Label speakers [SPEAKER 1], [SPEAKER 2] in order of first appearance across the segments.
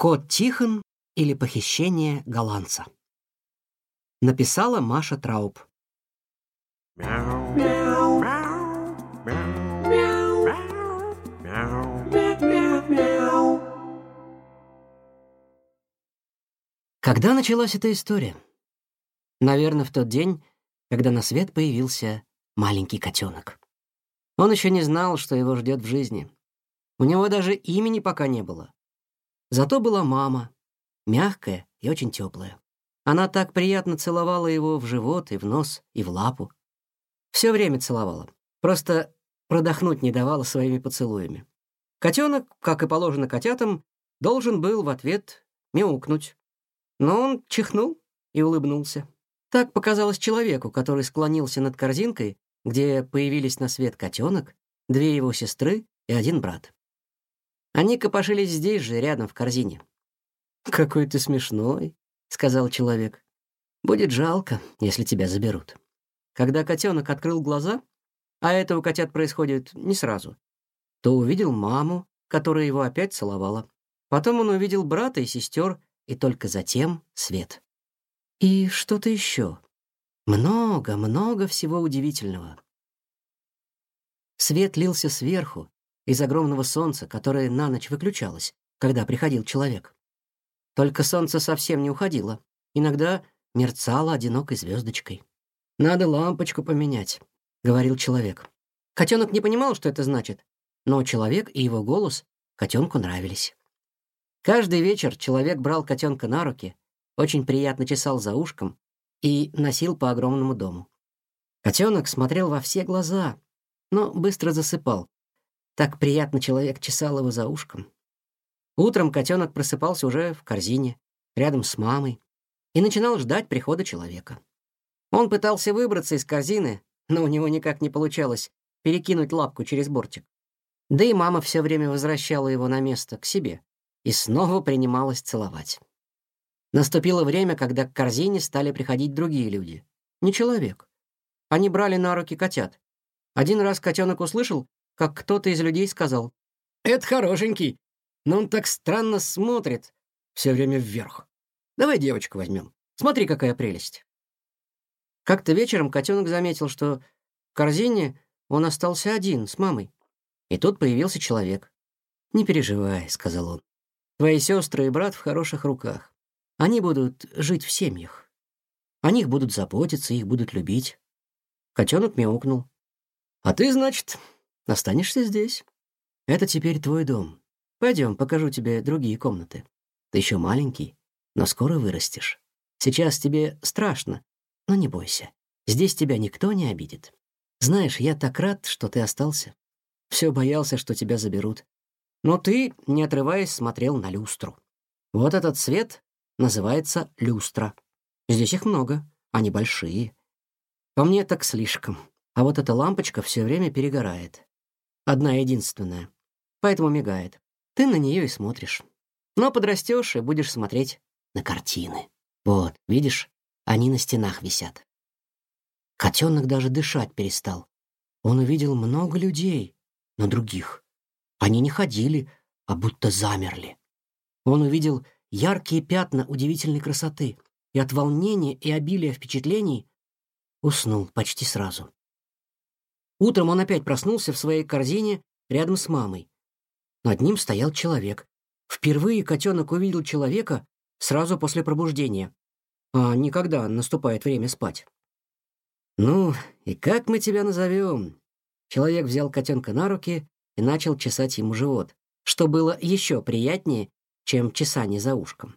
[SPEAKER 1] Кот Тихон или похищение голландца. Написала Маша Трауб. Когда началась эта история? Наверное, в тот день, когда на свет появился маленький котенок. Он еще не знал, что его ждет в жизни. У него даже имени пока не было. Зато была мама, мягкая и очень теплая. Она так приятно целовала его в живот и в нос, и в лапу. Все время целовала. Просто продохнуть не давала своими поцелуями. Котенок, как и положено котятам, должен был в ответ мяукнуть. Но он чихнул и улыбнулся. Так показалось человеку, который склонился над корзинкой, где появились на свет котенок, две его сестры и один брат. Они копошились здесь же, рядом в корзине. «Какой ты смешной», — сказал человек. «Будет жалко, если тебя заберут». Когда котенок открыл глаза, а это у котят происходит не сразу, то увидел маму, которая его опять целовала. Потом он увидел брата и сестер, и только затем свет. И что-то еще. Много, много всего удивительного. Свет лился сверху, из огромного солнца, которое на ночь выключалось, когда приходил человек. Только солнце совсем не уходило. Иногда мерцало одинокой звездочкой. «Надо лампочку поменять», — говорил человек. Котенок не понимал, что это значит, но человек и его голос котенку нравились. Каждый вечер человек брал котенка на руки, очень приятно чесал за ушком и носил по огромному дому. Котенок смотрел во все глаза, но быстро засыпал. Так приятно человек чесал его за ушком. Утром котенок просыпался уже в корзине, рядом с мамой, и начинал ждать прихода человека. Он пытался выбраться из корзины, но у него никак не получалось перекинуть лапку через бортик. Да и мама все время возвращала его на место, к себе, и снова принималась целовать. Наступило время, когда к корзине стали приходить другие люди. Не человек. Они брали на руки котят. Один раз котенок услышал, как кто-то из людей сказал, «Это хорошенький, но он так странно смотрит, все время вверх. Давай девочку возьмем. Смотри, какая прелесть. Как-то вечером котенок заметил, что в корзине он остался один с мамой. И тут появился человек. «Не переживай», — сказал он. «Твои сестры и брат в хороших руках. Они будут жить в семьях. О них будут заботиться, их будут любить». Котенок мяукнул. «А ты, значит, останешься здесь. Это теперь твой дом. Пойдем, покажу тебе другие комнаты. Ты еще маленький, но скоро вырастешь. Сейчас тебе страшно, но не бойся. Здесь тебя никто не обидит. Знаешь, я так рад, что ты остался. Все боялся, что тебя заберут. Но ты, не отрываясь, смотрел на люстру. Вот этот свет называется люстра. Здесь их много, они большие. По мне так слишком. А вот эта лампочка все время перегорает. Одна единственная. Поэтому мигает. Ты на нее и смотришь. Но подрастешь и будешь смотреть на картины. Вот, видишь, они на стенах висят. Котенок даже дышать перестал. Он увидел много людей, но других. Они не ходили, а будто замерли. Он увидел яркие пятна удивительной красоты, и от волнения и обилия впечатлений уснул почти сразу. Утром он опять проснулся в своей корзине рядом с мамой. Над ним стоял человек. Впервые котенок увидел человека сразу после пробуждения, а не когда наступает время спать. «Ну, и как мы тебя назовем?» Человек взял котенка на руки и начал чесать ему живот, что было еще приятнее, чем чесание за ушком.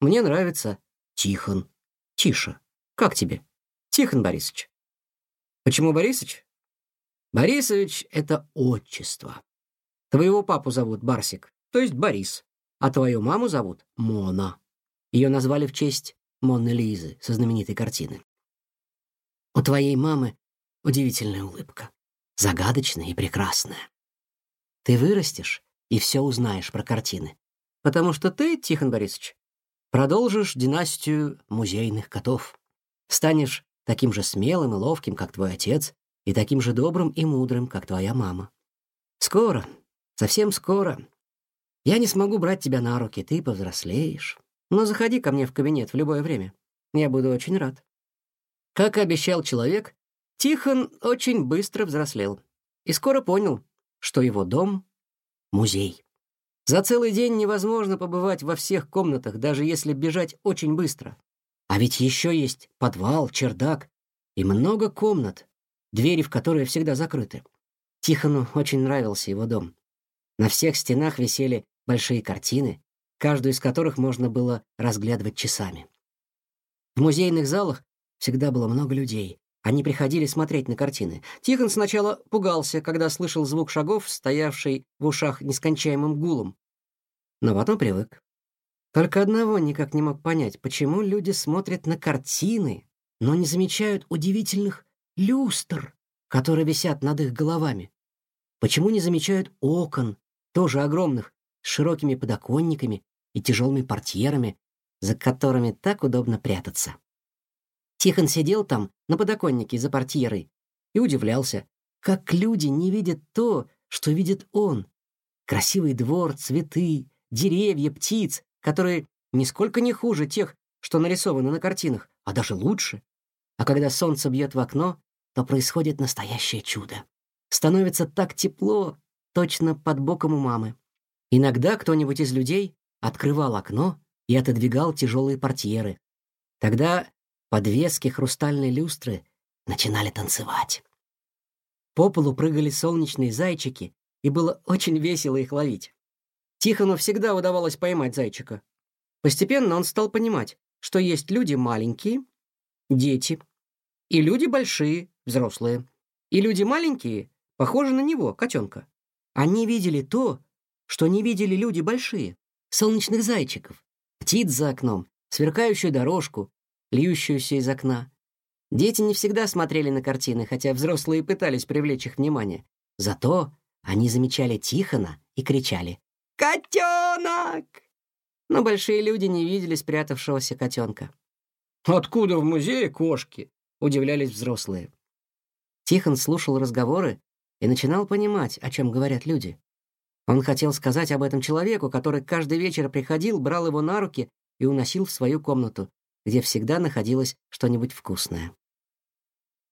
[SPEAKER 1] «Мне нравится Тихон. Тиша. Как тебе?» «Тихон Борисович». «Почему Борисович?» «Борисович — это отчество. Твоего папу зовут Барсик, то есть Борис, а твою маму зовут Мона. Ее назвали в честь Монны Лизы со знаменитой картины. У твоей мамы удивительная улыбка, загадочная и прекрасная. Ты вырастешь и все узнаешь про картины, потому что ты, Тихон Борисович, продолжишь династию музейных котов, станешь таким же смелым и ловким, как твой отец, и таким же добрым и мудрым, как твоя мама. Скоро, Совсем скоро Я не смогу брать тебя на руки, ты повзрослеешь. Но заходи ко мне в кабинет в любое время. Я буду очень рад». Как и обещал человек, Тихон очень быстро взрослел и скоро понял, что его дом — музей. За целый день невозможно побывать во всех комнатах, даже если бежать очень быстро. А ведь еще есть подвал, чердак и много комнат, двери в которые всегда закрыты. Тихону очень нравился его дом. На всех стенах висели большие картины, каждую из которых можно было разглядывать часами. В музейных залах всегда было много людей. Они приходили смотреть на картины. Тихон сначала пугался, когда слышал звук шагов, стоявший в ушах нескончаемым гулом. Но потом привык. Только одного никак не мог понять, почему люди смотрят на картины, но не замечают удивительных люстр, которые висят над их головами. Почему не замечают окон, тоже огромных, с широкими подоконниками и тяжелыми портьерами, за которыми так удобно прятаться. Тихон сидел там, на подоконнике за портьерой, и удивлялся, как люди не видят то, что видит он. Красивый двор, цветы, деревья, птиц, которые нисколько не хуже тех, что нарисованы на картинах, а даже лучше. А когда солнце бьет в окно, то происходит настоящее чудо. Становится так тепло, точно под боком у мамы. Иногда кто-нибудь из людей открывал окно и отодвигал тяжелые портьеры. Тогда подвески хрустальной люстры начинали танцевать. По полу прыгали солнечные зайчики, и было очень весело их ловить. Тихону всегда удавалось поймать зайчика. Постепенно он стал понимать, что есть люди маленькие, дети, и люди большие, взрослые. И люди маленькие похожи на него, котенка. Они видели то, что не видели люди большие. Солнечных зайчиков, птиц за окном, сверкающую дорожку, льющуюся из окна. Дети не всегда смотрели на картины, хотя взрослые пытались привлечь их внимание. Зато они замечали Тихона и кричали «Котенок!». Но большие люди не видели спрятавшегося котенка. «Откуда в музее кошки?» — удивлялись взрослые. Тихон слушал разговоры и начинал понимать, о чем говорят люди. Он хотел сказать об этом человеку, который каждый вечер приходил, брал его на руки и уносил в свою комнату, где всегда находилось что-нибудь вкусное.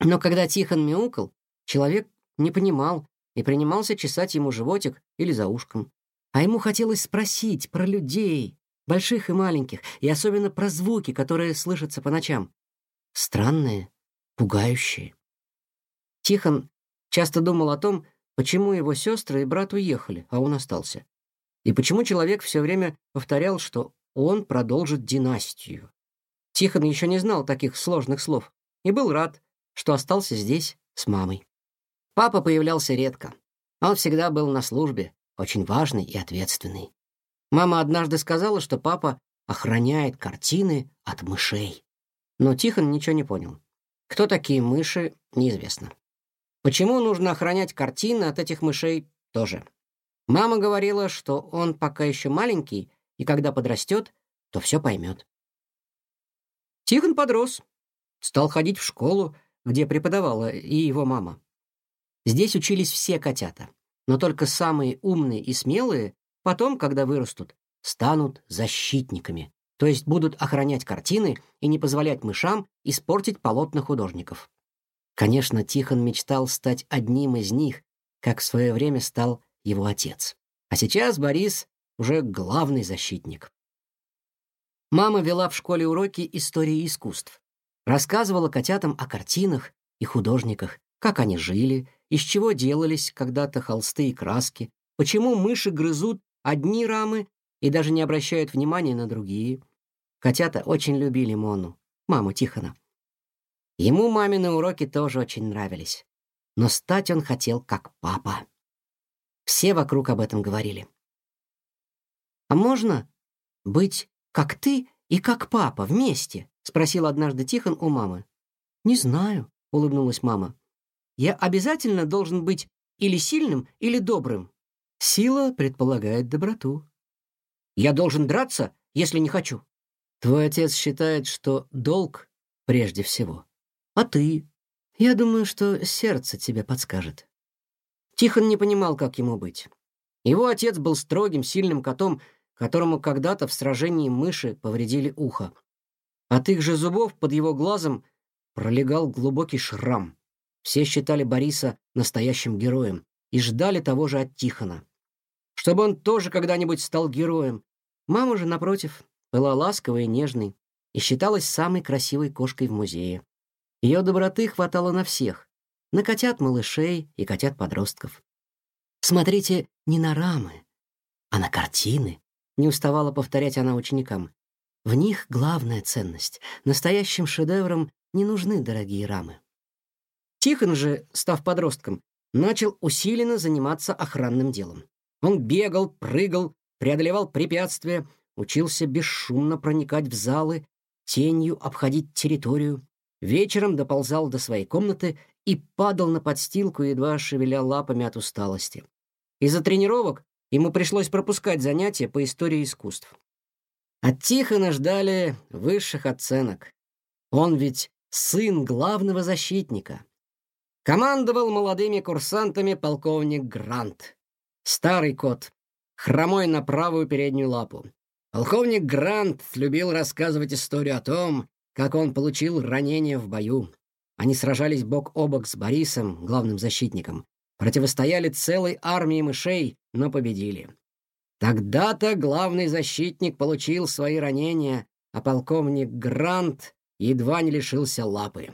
[SPEAKER 1] Но когда Тихон мяукал, человек не понимал и принимался чесать ему животик или за ушком. А ему хотелось спросить про людей, больших и маленьких, и особенно про звуки, которые слышатся по ночам. Странные, пугающие. Тихон часто думал о том, почему его сестры и брат уехали, а он остался. И почему человек все время повторял, что он продолжит династию. Тихон еще не знал таких сложных слов и был рад, что остался здесь с мамой. Папа появлялся редко. Он всегда был на службе, очень важный и ответственный. Мама однажды сказала, что папа охраняет картины от мышей. Но Тихон ничего не понял. Кто такие мыши, неизвестно. Почему нужно охранять картины от этих мышей, тоже. Мама говорила, что он пока еще маленький, и когда подрастет, то все поймет. Тихон подрос, стал ходить в школу, где преподавала и его мама. Здесь учились все котята, но только самые умные и смелые потом, когда вырастут, станут защитниками, то есть будут охранять картины и не позволять мышам испортить полотна художников. Конечно, Тихон мечтал стать одним из них, как в свое время стал его отец. А сейчас Борис уже главный защитник. Мама вела в школе уроки истории искусств. Рассказывала котятам о картинах и художниках, как они жили, из чего делались когда-то холсты и краски, почему мыши грызут одни рамы и даже не обращают внимания на другие. Котята очень любили Мону, маму Тихона. Ему мамины уроки тоже очень нравились, но стать он хотел как папа. Все вокруг об этом говорили. «А можно быть как ты и как папа вместе?» — спросил однажды Тихон у мамы. «Не знаю», — улыбнулась мама. «Я обязательно должен быть или сильным, или добрым. Сила предполагает доброту. Я должен драться, если не хочу. Твой отец считает, что долг прежде всего. А ты? Я думаю, что сердце тебе подскажет». Тихон не понимал, как ему быть. Его отец был строгим, сильным котом, которому когда-то в сражении мыши повредили ухо. От их же зубов под его глазом пролегал глубокий шрам. Все считали Бориса настоящим героем и ждали того же от Тихона. Чтобы он тоже когда-нибудь стал героем. Мама же, напротив, была ласковой и нежной и считалась самой красивой кошкой в музее. Ее доброты хватало на всех, на котят-малышей и котят-подростков. Смотрите не на рамы, а на картины, не уставала повторять она ученикам. В них главная ценность. Настоящим шедеврам не нужны дорогие рамы. Тихон же, став подростком, начал усиленно заниматься охранным делом. Он бегал, прыгал, преодолевал препятствия, учился бесшумно проникать в залы, тенью обходить территорию, вечером доползал до своей комнаты и падал на подстилку, едва шевеля лапами от усталости. Из-за тренировок ему пришлось пропускать занятия по истории искусств. От Тихона ждали высших оценок. Он ведь сын главного защитника. Командовал молодыми курсантами полковник Грант. Старый кот, хромой на правую переднюю лапу. Полковник Грант любил рассказывать историю о том, как он получил ранение в бою. Они сражались бок о бок с Борисом, главным защитником, противостояли целой армии мышей, но победили. Тогда-то главный защитник получил свои ранения, а полковник Грант едва не лишился лапы.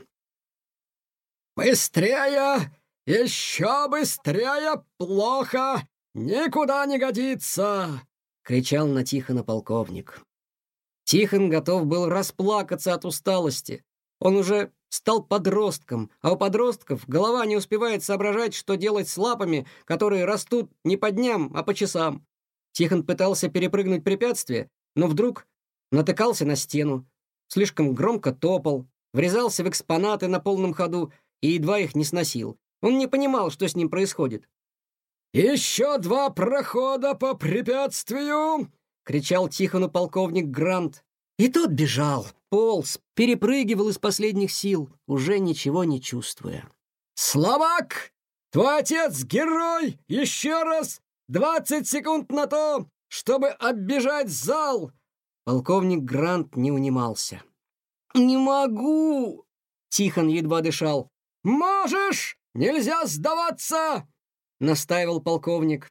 [SPEAKER 1] «Быстрее! Еще быстрее! Плохо! Никуда не годится!» — кричал на Тихона полковник. Тихон готов был расплакаться от усталости. Он уже стал подростком, а у подростков голова не успевает соображать, что делать с лапами, которые растут не по дням, а по часам. Тихон пытался перепрыгнуть препятствие, но вдруг натыкался на стену, слишком громко топал, врезался в экспонаты на полном ходу и едва их не сносил. Он не понимал, что с ним происходит. «Еще два прохода по препятствию!» — кричал Тихону полковник Грант. И тот бежал, полз, перепрыгивал из последних сил, уже ничего не чувствуя. «Слабак! Твой отец — герой! Еще раз! Двадцать секунд на то, чтобы оббежать зал!» Полковник Грант не унимался. «Не могу!» — Тихон едва дышал. «Можешь! Нельзя сдаваться!» — настаивал полковник.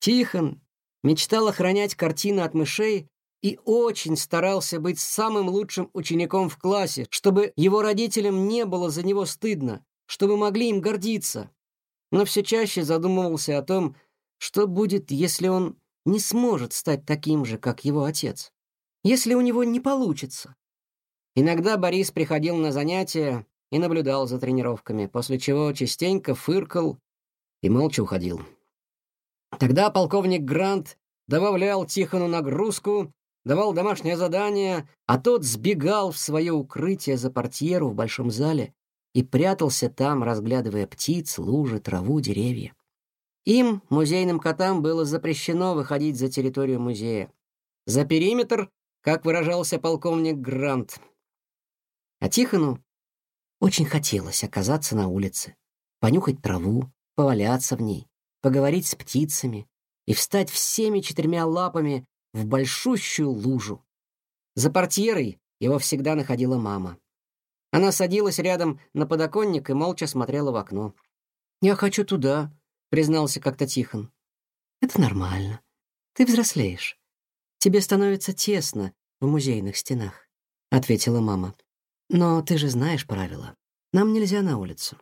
[SPEAKER 1] Тихон мечтал охранять картины от мышей и очень старался быть самым лучшим учеником в классе, чтобы его родителям не было за него стыдно, чтобы могли им гордиться. Но все чаще задумывался о том, что будет, если он не сможет стать таким же, как его отец, если у него не получится. Иногда Борис приходил на занятия и наблюдал за тренировками, после чего частенько фыркал и молча уходил. Тогда полковник Грант добавлял Тихону нагрузку давал домашнее задание, а тот сбегал в свое укрытие за портьеру в большом зале и прятался там, разглядывая птиц, лужи, траву, деревья. Им, музейным котам, было запрещено выходить за территорию музея. За периметр, как выражался полковник Грант. А Тихону очень хотелось оказаться на улице, понюхать траву, поваляться в ней, поговорить с птицами и встать всеми четырьмя лапами в большущую лужу. За портьерой его всегда находила мама. Она садилась рядом на подоконник и молча смотрела в окно. «Я хочу туда», — признался как-то Тихон. «Это нормально. Ты взрослеешь. Тебе становится тесно в музейных стенах», — ответила мама. «Но ты же знаешь правила. Нам нельзя на улицу».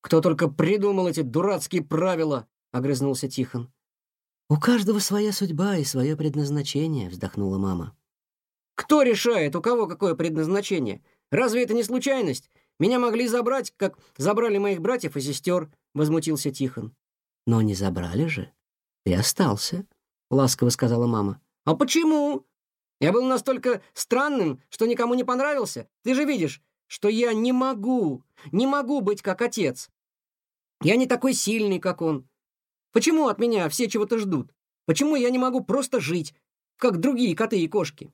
[SPEAKER 1] «Кто только придумал эти дурацкие правила?» — огрызнулся Тихон. «У каждого своя судьба и свое предназначение», — вздохнула мама. «Кто решает, у кого какое предназначение? Разве это не случайность? Меня могли забрать, как забрали моих братьев и сестер», — возмутился Тихон. «Но не забрали же. Ты остался», — ласково сказала мама. «А почему? Я был настолько странным, что никому не понравился. Ты же видишь, что я не могу, не могу быть как отец. Я не такой сильный, как он. Почему от меня все чего-то ждут? Почему я не могу просто жить, как другие коты и кошки?»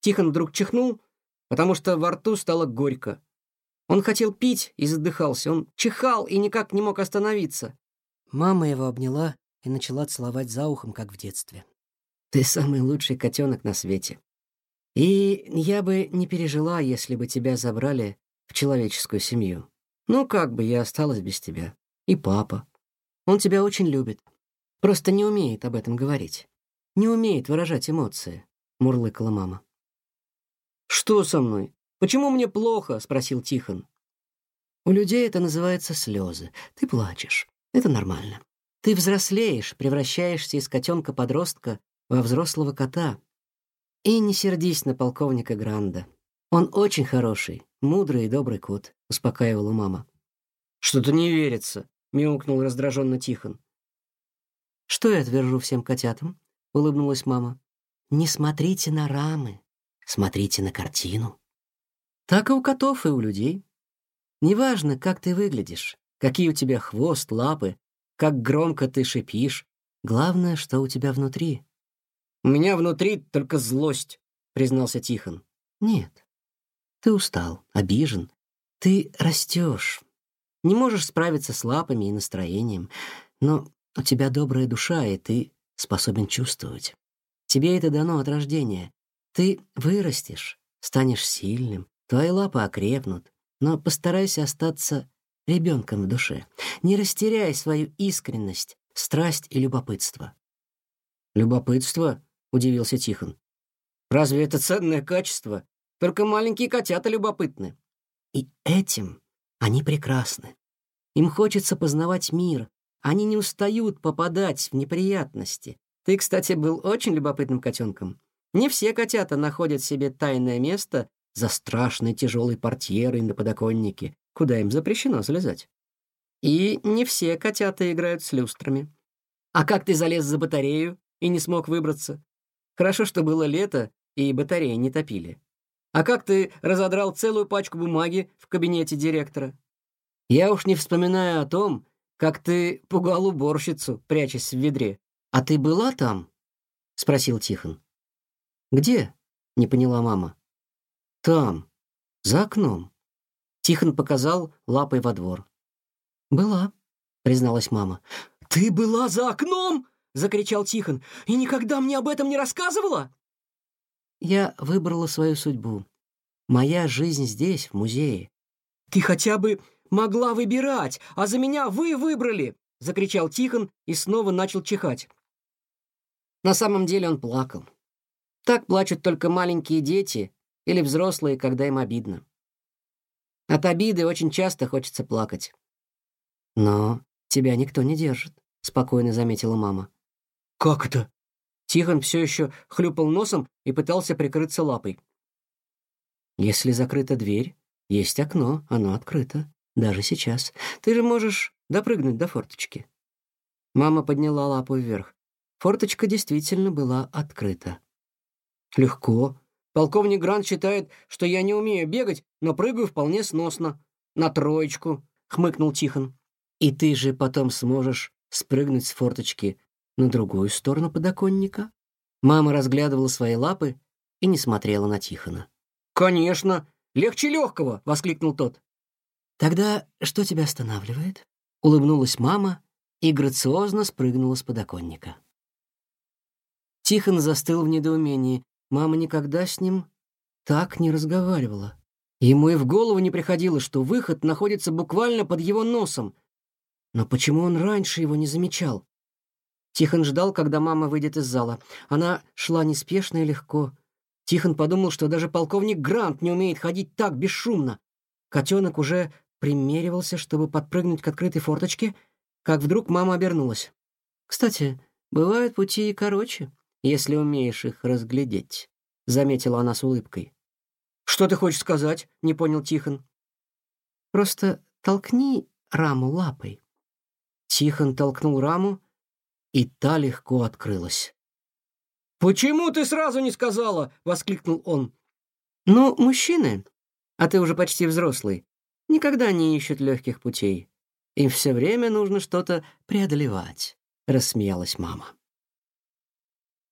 [SPEAKER 1] Тихон вдруг чихнул, потому что во рту стало горько. Он хотел пить и задыхался. Он чихал и никак не мог остановиться. Мама его обняла и начала целовать за ухом, как в детстве. «Ты самый лучший котенок на свете. И я бы не пережила, если бы тебя забрали в человеческую семью. Ну, как бы я осталась без тебя. И папа. Он тебя очень любит. Просто не умеет об этом говорить. Не умеет выражать эмоции», — мурлыкала мама. «Что со мной? Почему мне плохо?» — спросил Тихон. «У людей это называется слезы. Ты плачешь. Это нормально. Ты взрослеешь, превращаешься из котенка-подростка во взрослого кота. И не сердись на полковника Гранда. Он очень хороший, мудрый и добрый кот», — успокаивала мама. «Что-то не верится», — мяукнул раздраженно Тихон. «Что я твержу всем котятам?» — улыбнулась мама. «Не смотрите на рамы, смотрите на картину». Так и у котов, и у людей. Неважно, как ты выглядишь, какие у тебя хвост, лапы, как громко ты шипишь. Главное, что у тебя внутри. «У меня внутри только злость», — признался Тихон. «Нет. Ты устал, обижен. Ты растешь. Не можешь справиться с лапами и настроением. Но у тебя добрая душа, и ты способен чувствовать. Тебе это дано от рождения. Ты вырастешь, станешь сильным, Твои лапы окрепнут, но постарайся остаться ребенком в душе. Не растеряй свою искренность, страсть и любопытство. Любопытство? удивился Тихон. Разве это ценное качество? Только маленькие котята любопытны. И этим они прекрасны. Им хочется познавать мир. Они не устают попадать в неприятности. Ты, кстати, был очень любопытным котенком. Не все котята находят себе тайное место за страшной тяжелой портьерой на подоконнике, куда им запрещено залезать. И не все котята играют с люстрами. А как ты залез за батарею и не смог выбраться? Хорошо, что было лето, и батареи не топили. А как ты разодрал целую пачку бумаги в кабинете директора? Я уж не вспоминаю о том, как ты пугал уборщицу, прячась в ведре. А ты была там? спросил Тихон. Где? не поняла мама. Там, за окном. Тихон показал лапой во двор. Была, призналась мама. Ты была за окном? закричал Тихон. И никогда мне об этом не рассказывала? Я выбрала свою судьбу. Моя жизнь здесь, в музее. Ты хотя бы могла выбирать, а за меня вы выбрали, закричал Тихон и снова начал чихать. На самом деле он плакал. Так плачут только маленькие дети, или взрослые, когда им обидно. От обиды очень часто хочется плакать. Но тебя никто не держит, спокойно заметила мама. Как это? Тихон все еще хлюпал носом и пытался прикрыться лапой. Если закрыта дверь, есть окно, оно открыто, даже сейчас. Ты же можешь допрыгнуть до форточки. Мама подняла лапу вверх. Форточка действительно была открыта. Легко, Полковник Грант считает, что я не умею бегать, но прыгаю вполне сносно. На троечку, хмыкнул Тихон. И ты же потом сможешь спрыгнуть с форточки на другую сторону подоконника? Мама разглядывала свои лапы и не смотрела на Тихона. Конечно, легче легкого, воскликнул тот. Тогда что тебя останавливает? улыбнулась мама и грациозно спрыгнула с подоконника. Тихон застыл в недоумении. Мама никогда с ним так не разговаривала. Ему и в голову не приходило, что выход находится буквально под его носом. Но почему он раньше его не замечал? Тихон ждал, когда мама выйдет из зала. Она шла неспешно и легко. Тихон подумал, что даже полковник Грант не умеет ходить так бесшумно. Котенок уже примеривался, чтобы подпрыгнуть к открытой форточке, как вдруг мама обернулась. «Кстати, бывают пути и короче», если умеешь их разглядеть», — заметила она с улыбкой. «Что ты хочешь сказать?» — не понял Тихон. «Просто толкни раму лапой». Тихон толкнул раму, и та легко открылась. «Почему ты сразу не сказала?» — воскликнул он. «Ну, мужчины, а ты уже почти взрослый, никогда не ищут легких путей. Им все время нужно что-то преодолевать», — рассмеялась мама.